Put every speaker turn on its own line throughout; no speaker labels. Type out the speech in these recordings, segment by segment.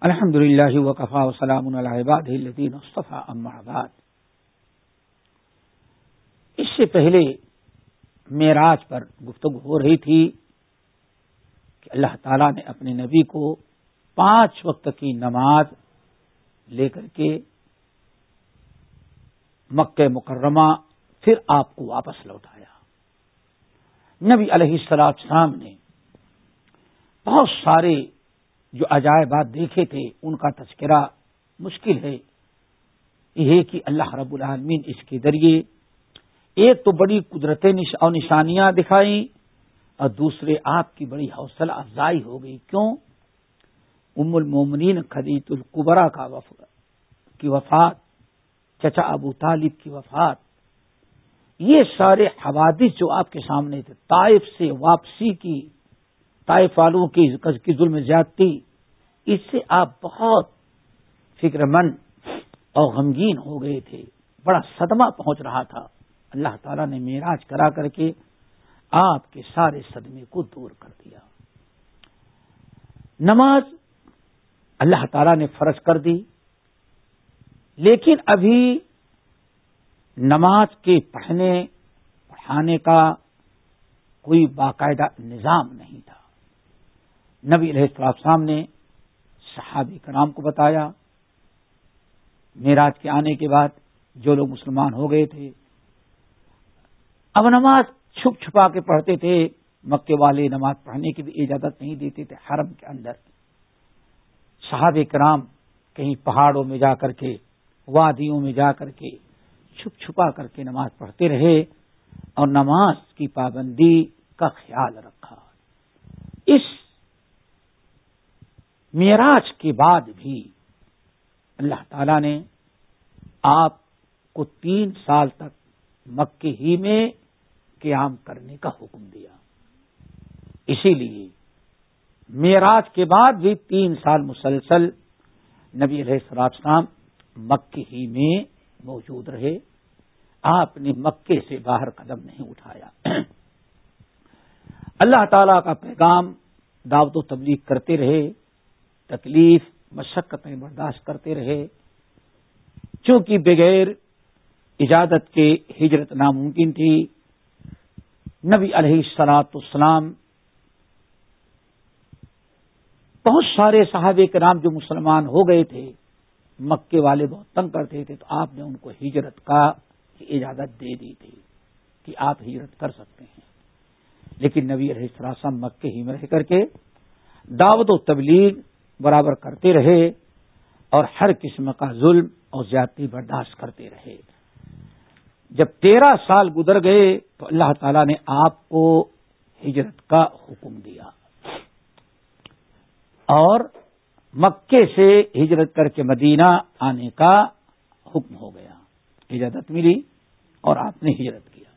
الحمد للہ وقفا وسلام الباد مصطفیٰ بعد۔ اس سے پہلے معراج پر گفتگو ہو رہی تھی کہ اللہ تعالی نے اپنے نبی کو پانچ وقت کی نماز لے کر کے مکہ مکرمہ پھر آپ کو واپس لوٹایا۔ نبی علیہ السلام شام نے بہت سارے جو عجائبات دیکھے تھے، ان کا تذکرہ مشکل ہے۔ یہ کہ اللہ رب العالمین اس کے ذریعے ایک تو بڑی قدرتیں اور نشانیاں دکھائیں اور دوسرے آپ کی بڑی حوصلہ افزائی ہو گئی۔ کیوں؟ ام المومنین خدیت القبرا کا کی وفات، چچا ابو طالب کی وفات، یہ سارے حوادث جو آپ کے سامنے تھے، طائف سے واپسی کی طائف والوں کی ظلم زیادتی اس سے آپ بہت فکر مند اور غمگین ہو گئے تھے۔ بڑا صدمہ پہنچ رہا تھا۔ اللہ تعالیٰ نے میراج کرا کر کے آپ کے سارے صدمے کو دور کر دیا۔ نماز اللہ تعالیٰ نے فرض کر دی۔ لیکن ابھی نماز کے پڑھنے پڑھانے کا کوئی باقاعدہ نظام نہیں تھا۔ نبی علیہ السلام نے صحابی کرام کو بتایا میراج کے آنے کے بعد جو لوگ مسلمان ہو گئے تھے، اب نماز چھپ چھپا کے پڑھتے تھے، مکے والے نماز پڑھنے کی بھی اجازت نہیں دیتے تھے حرم کے اندر۔ صحاب کرام کہیں پہاڑوں میں جا کر کے، وادیوں میں جا کر کے، چھپ چھپا کر کے نماز پڑھتے رہے اور نماز کی پابندی کا خیال رکھا۔ اس معراج کے بعد بھی اللہ تعالی نے آپ کو تین سال تک مکے ہی میں قیام کرنے کا حکم دیا۔ اسی لیے معراج کے بعد بھی تین سال مسلسل نبی علیہ السلام مکے ہی میں موجود رہے۔ آپ نے مکے سے باہر قدم نہیں اٹھایا۔ اللہ تعالی کا پیغام دعوت و تبلیغ کرتے رہے۔ تکلیف، مشقتیں برداشت کرتے رہے۔ چونکہ بغیر اجازت کے ہجرت ناممکن تھی، نبی علیہ سلاط اسلام بہت سارے صحابہ کرام جو مسلمان ہو گئے تھے، مکے والے بہت تنگ کرتے تھے، تو آپ نے ان کو ہجرت کا اجازت دے دی تھی کہ آپ ہجرت کر سکتے ہیں۔ لیکن نبی علیہ السلام مکے ہی میں رہ کر کے دعوت و تبلیغ برابر کرتے رہے اور ہر قسم کا ظلم اور زیادتی برداشت کرتے رہے۔ جب تیرہ سال گزر گئے تو اللہ تعالی نے آپ کو ہجرت کا حکم دیا۔ اور مکے سے ہجرت کر کے مدینہ آنے کا حکم ہو گیا۔ اجازت ملی اور آپ نے ہجرت کیا۔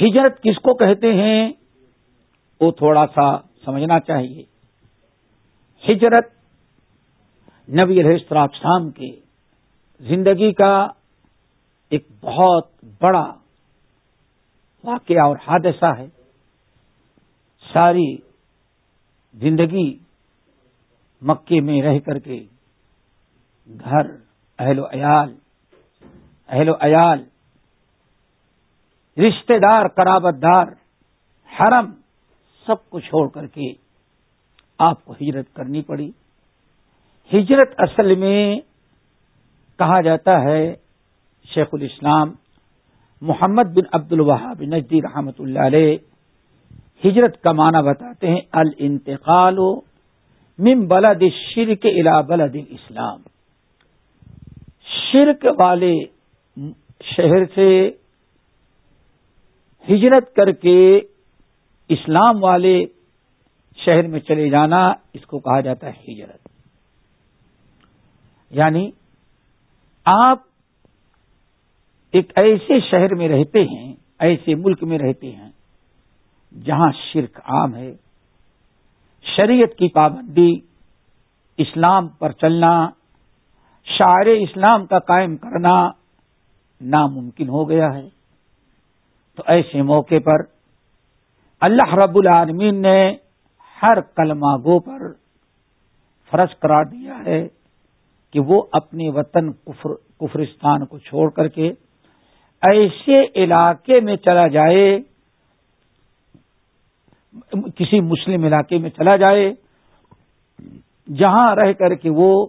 ہجرت کس کو کہتے ہیں؟ وہ تھوڑا سا سمجھنا چاہیے۔ ہجرت نبی علیہ السلام کے زندگی کا ایک بہت بڑا واقعہ اور حادثہ ہے۔ ساری زندگی مکے میں رہ کر کے گھر، اہل و عیال، اہل و عیال رشتے دار، قرابت دار، حرم سب کو چھوڑ کر کے آپ کو ہجرت کرنی پڑی۔ ہجرت اصل میں کہا جاتا ہے، شیخ الاسلام محمد بن عبد الوہاب نجدی رحمت اللہ علیہ ہجرت کا معنی بتاتے ہیں، الانتقال من بلد شرک الا بلد اسلام شرک والے شہر سے ہجرت کر کے اسلام والے شہر میں چلے جانا اس کو کہا جاتا ہے ہجرت۔ یعنی آپ ایک ایسے شہر میں رہتے ہیں، ایسے ملک میں رہتے ہیں جہاں شرک عام ہے، شریعت کی پابندی، اسلام پر چلنا، شاعر اسلام کا قائم کرنا ناممکن ہو گیا ہے۔ تو ایسے موقع پر اللہ رب العالمین نے ہر کلمہ گو پر فرض قرار دیا ہے کہ وہ اپنے وطن کفر کفرستان کو چھوڑ کر کے ایسے علاقے میں چلا جائے، کسی مسلم علاقے میں چلا جائے، جہاں رہ کر کے وہ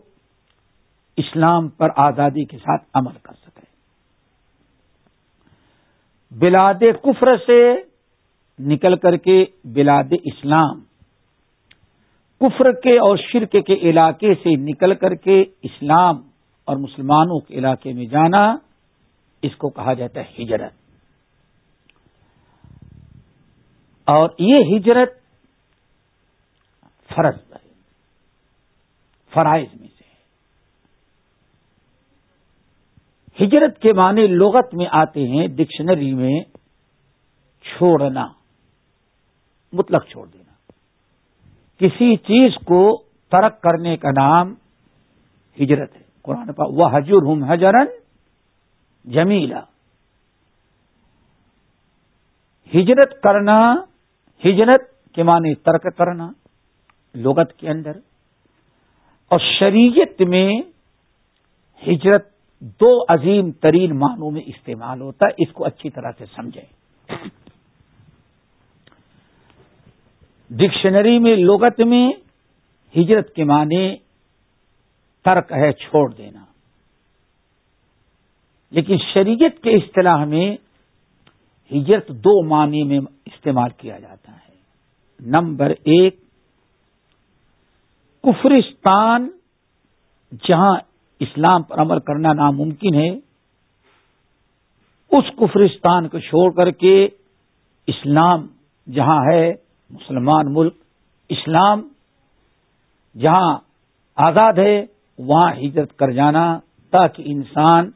اسلام پر آزادی کے ساتھ عمل کر سکے۔ بلاد کفر سے نکل کر کے بلاد اسلام، کفر کے اور شرک کے علاقے سے نکل کر کے اسلام اور مسلمانوں کے علاقے میں جانا، اس کو کہا جاتا ہے ہجرت۔ اور یہ ہجرت فرض ہے، فرائض میں سے۔ ہجرت کے معنی لغت میں آتے ہیں، ڈکشنری میں چھوڑنا۔ مطلق چھوڑ دینا۔ کسی چیز کو ترک کرنے کا نام ہجرت ہے۔ قرآن پا وہ حجر ہوں حجرن جمیلا ہجرت کرنا، ہجرت کے معنی ترک کرنا، لغت کے اندر۔ اور شریعت میں ہجرت دو عظیم ترین معنوں میں استعمال ہوتا ہے، اس کو اچھی طرح سے سمجھیں۔ ڈکشنری میں لغت میں ہجرت کے معنی ترک ہے چھوڑ دینا۔ لیکن شریعت کے اصطلاح میں ہجرت دو معنی میں استعمال کیا جاتا ہے۔ نمبر ایک، کفرستان جہاں اسلام پر عمل کرنا ناممکن ہے، اس کفرستان کو چھوڑ کر کے اسلام جہاں ہے مسلمان ملک اسلام جہاں آزاد ہے، وہاں ہجرت کر جانا تاکہ انسان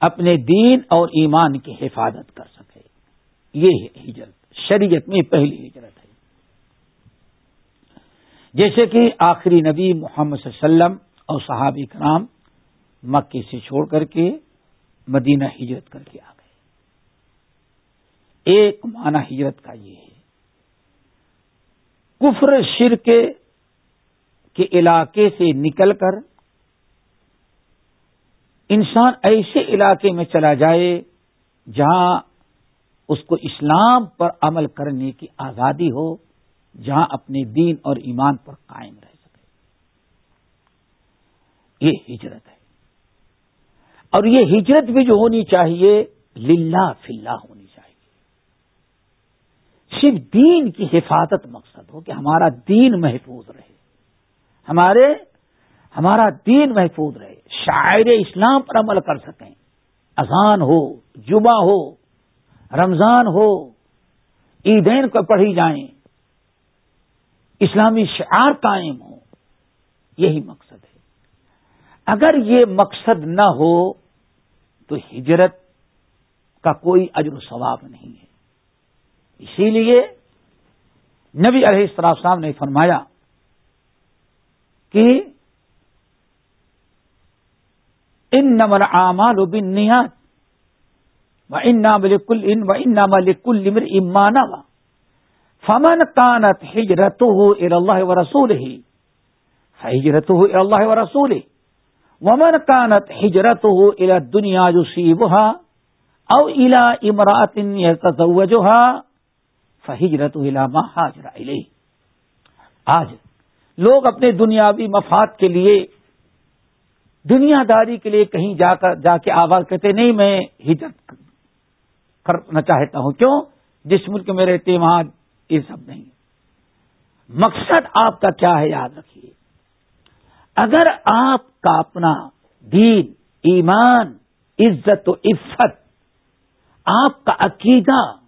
اپنے دین اور ایمان کی حفاظت کر سکے۔ یہ ہے ہجرت۔ شریعت میں پہلی ہجرت ہے۔ جیسے کہ آخری نبی محمد صلی اللہ علیہ وسلم اور صحابی کرام مکے سے چھوڑ کر کے مدینہ ہجرت کر کے آ گئے۔ ایک معنی ہجرت کا یہ ہے۔ کفر شرک کے علاقے سے نکل کر انسان ایسے علاقے میں چلا جائے جہاں اس کو اسلام پر عمل کرنے کی آزادی ہو، جہاں اپنے دین اور ایمان پر قائم رہے یہ ہجرت ہے۔ اور یہ ہجرت بھی جو ہونی چاہیے، للہ فلّہ ہونی چاہیے۔ صرف دین کی حفاظت مقصد ہو کہ ہمارا دین محفوظ رہے۔ ہمارے ہمارا دین محفوظ رہے۔ شاعر اسلام پر عمل کر سکیں۔ اذان ہو، جمعہ ہو، رمضان ہو، عیدین کو پڑھی جائیں۔ اسلامی شعار قائم ہو یہی مقصد ہے۔ اگر یہ مقصد نہ ہو تو ہجرت کا کوئی اجر و ثواب نہیں ہے۔ اسی لیے نبی علیہ السلام صاحب نے فرمایا کہ ان نمل اعمال و بن نیات و ان نام کل ان و ان نام کل امر امان فمن کانت ہجرت ہو اللہ و رسول ہی ہجرت ہو اللہ و رسول ومن کانت ہجرت ہو الا دنیا جو سی او الا امرات جو فہجرت حاجر آج لوگ اپنے دنیاوی مفاد کے لیے، دنیا داری کے لیے کہیں جا کر جا کے آواز کہتے نہیں، میں ہجرت کرنا چاہتا ہوں۔ کیوں؟ جس ملک میں رہتے، وہاں یہ سب نہیں۔ مقصد آپ کا کیا ہے؟ یاد رکھیے۔ اگر آپ کا اپنا دین، ایمان، عزت و عفت، آپ کا عقیدہ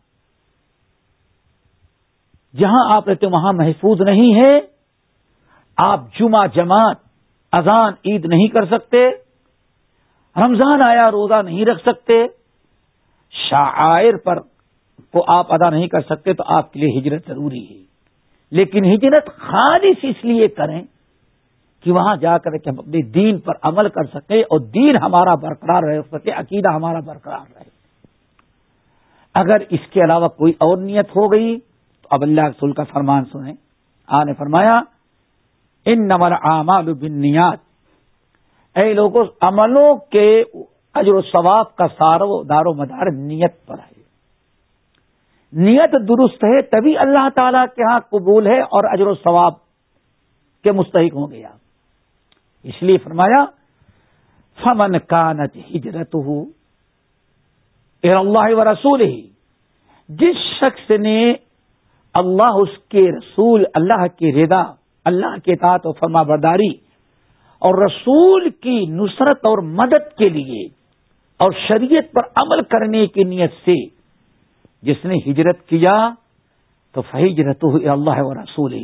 جہاں آپ رہتے وہاں محفوظ نہیں ہے آپ جمعہ، جماعت، اذان، عید نہیں کر سکتے، رمضان آیا روزہ نہیں رکھ سکتے شاعر پر کو آپ ادا نہیں کر سکتے تو آپ کے لیے ہجرت ضروری ہے۔ لیکن ہجرت خالص اس لیے کریں کہ وہاں جا کر کے ہم اپنے دین پر عمل کر سکیں اور دین ہمارا برقرار رہ سکے عقیدہ ہمارا برقرار رہے۔ اگر اس کے علاوہ کوئی اور نیت ہو گئی اب اللہ رسول کا فرمان سنیں۔ آ نے فرمایا ان نمل اعمال بنیاد اے لوگوں عملوں کے اجر و ثواب کا سارو دار و مدار نیت پر ہے۔ نیت درست ہے تبھی اللہ تعالی کے ہاں قبول ہے اور اجر و ثواب کے مستحق ہوں گے آپ اس لیے فرمایا، فمن کانت ہجرت ہو اللہ و رسول ہی جس شخص نے اللہ اس کے رسول، اللہ کی رضا، اللہ کے تعت و فرما برداری اور رسول کی نصرت اور مدد کے لیے اور شریعت پر عمل کرنے کی نیت سے جس نے ہجرت کیا تو فہجرت اللہ و رسول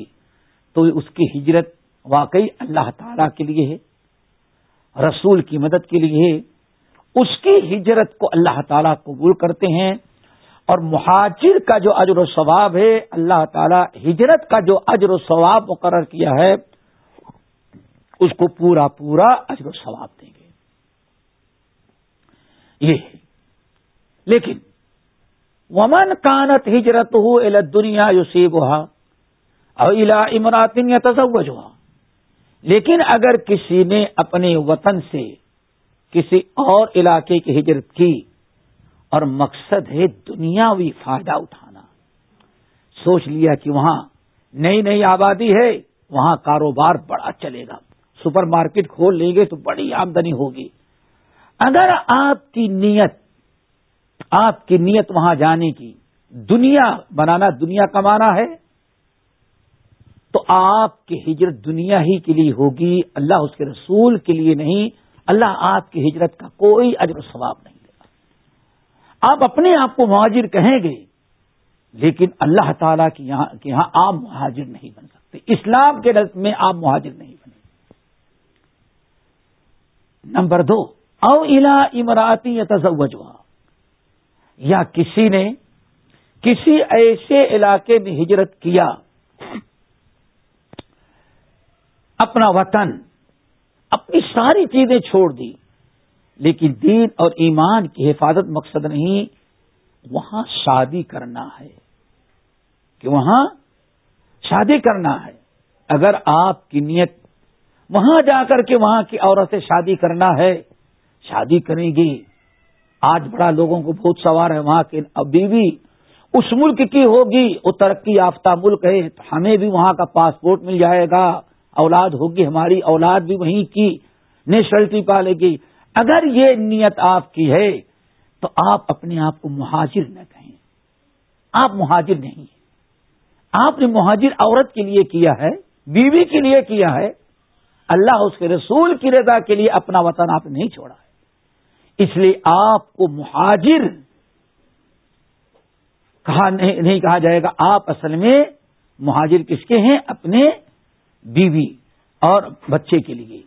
تو اس کی ہجرت واقعی اللہ تعالی کے لیے ہے، رسول کی مدد کے لیے اس کی ہجرت کو اللہ تعالیٰ قبول کرتے ہیں۔ اور مہاجر کا جو اجر و ثواب ہے، اللہ تعالیٰ ہجرت کا جو اجر و ثواب مقرر کیا ہے، اس کو پورا پورا اجر و ثواب دیں گے۔ یہ ہے۔ لیکن، ومن کانت ہجرت ہو دنیا یوسیب ہوا اور الا امراتن یا تصوج ہوا لیکن اگر کسی نے اپنے وطن سے کسی اور علاقے کی ہجرت کی اور مقصد ہے دنیاوی فائدہ اٹھانا۔ سوچ لیا کہ وہاں نئی نئی آبادی ہے، وہاں کاروبار بڑا چلے گا۔ سپر مارکیٹ کھول لیں گے تو بڑی آمدنی ہوگی۔ اگر آپ کی نیت، آپ کی نیت وہاں جانے کی، دنیا بنانا، دنیا کمانا ہے، تو آپ کی ہجرت دنیا ہی کے لیے ہوگی، اللہ اس کے رسول کے لیے نہیں۔ اللہ آپ کی ہجرت کا کوئی اجر و ثواب نہیں۔ آپ اپنے آپ کو مہاجر کہیں گے، لیکن اللہ تعالیٰ کی یہاں آپ مہاجر نہیں بن سکتے۔ اسلام کے رد میں آپ مہاجر نہیں بنے۔ نمبر دو، او الا امراتی یا یا کسی نے کسی ایسے علاقے میں ہجرت کیا، اپنا وطن، اپنی ساری چیزیں چھوڑ دی۔ لیکن دین اور ایمان کی حفاظت مقصد نہیں، وہاں شادی کرنا ہے۔ کہ وہاں شادی کرنا ہے۔ اگر آپ کی نیت وہاں جا کر کے وہاں کی عورت سے شادی کرنا ہے، شادی کریں گی آج بڑا لوگوں کو بہت سوار ہے وہاں کے۔ بیوی اس ملک کی ہوگی، وہ ترقی یافتہ ملک ہے۔ تو ہمیں بھی وہاں کا پاسپورٹ مل جائے گا۔ اولاد ہوگی ہماری، اولاد بھی وہیں کی نیشنلٹی پالے گی۔ اگر یہ نیت آپ کی ہے تو آپ اپنے آپ کو مہاجر نہ کہیں۔ آپ مہاجر نہیں آپ نے مہاجر عورت کے لیے کیا ہے، بیوی کے لیے کیا ہے۔ اللہ اس کے رسول کی رضا کے لیے اپنا وطن آپ نے نہیں چھوڑا ہے۔ اس لیے آپ کو مہاجر کہا نہیں کہا جائے گا۔ آپ اصل میں مہاجر کس کے ہیں؟ اپنے بیوی اور بچے کے لیے۔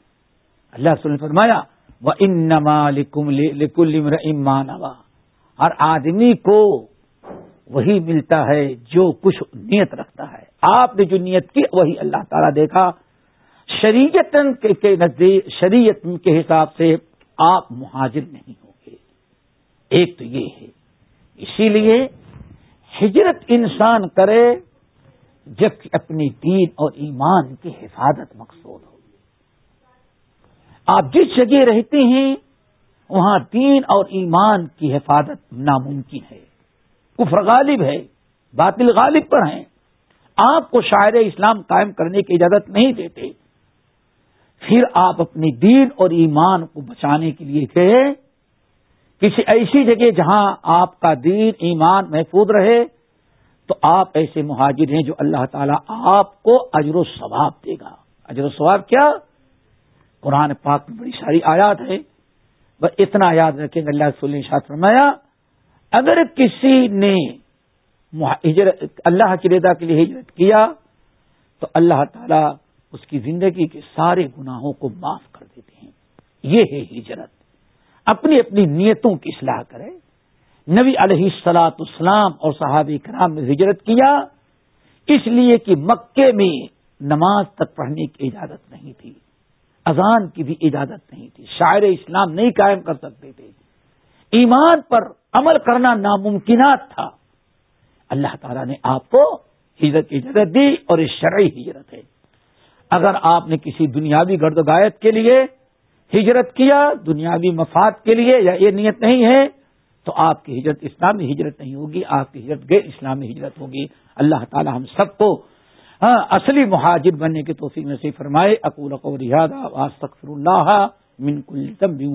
اللہ سن فرمایا وہ ان نما لکل امان ہر آدمی کو وہی ملتا ہے جو کچھ نیت رکھتا ہے۔ آپ نے جو نیت کی، وہی اللہ تعالیٰ دیکھا۔ شریعت کے نزدیک، شریعت کے حساب سے آپ مہاجر نہیں ہوں گے۔ ایک تو یہ ہے۔ اسی لیے ہجرت انسان کرے جب اپنی دین اور ایمان کی حفاظت مقصود ہو۔ آپ جس جگہ رہتے ہیں، وہاں دین اور ایمان کی حفاظت ناممکن ہے۔ کفر غالب ہے، باطل غالب پر ہیں۔ آپ کو شاعر اسلام قائم کرنے کی اجازت نہیں دیتے۔ پھر آپ اپنی دین اور ایمان کو بچانے کے لیے کہے کسی ایسی جگہ جہاں آپ کا دین، ایمان محفوظ رہے، تو آپ ایسے مہاجر ہیں جو اللہ تعالیٰ آپ کو اجر و ثواب دے گا۔ اجر و ثواب کیا؟ قرآن پاک میں بڑی ساری آیات ہے بس اتنا یاد رکھیں گے اللہ صلی شاہ فرمایا، اگر کسی نے اللہ کی رضا کے لیے ہجرت کیا، تو اللہ تعالیٰ اس کی زندگی کے سارے گناہوں کو معاف کر دیتے ہیں۔ یہ ہے ہجرت۔ اپنی اپنی نیتوں کی اصلاح کرے نبی علیہ السلاط اسلام اور صحابی کرام نے ہجرت کیا، اس لیے کہ مکے میں نماز تک پڑھنے کی اجازت نہیں تھی۔ اذان کی بھی اجازت نہیں تھی، شاعر اسلام نہیں قائم کر سکتے تھے۔ ایمان پر عمل کرنا ناممکنات تھا۔ اللہ تعالیٰ نے آپ کو ہجرت کی اجازت دی اور یہ شرعی ہجرت ہے۔ اگر آپ نے کسی دنیاوی گرد و گایت کے لیے ہجرت کیا، دنیاوی مفاد کے لیے یا یہ نیت نہیں ہے، تو آپ کی ہجرت اسلامی ہجرت نہیں ہوگی، آپ کی ہجرت غیر اسلامی ہجرت ہوگی۔ اللہ تعالیٰ ہم سب کو ہاں اصلی مہاجر بننے کی توفیق نصیب فرمائے، اقول کو رحادہ واستغفر اللہ من کل تم بھی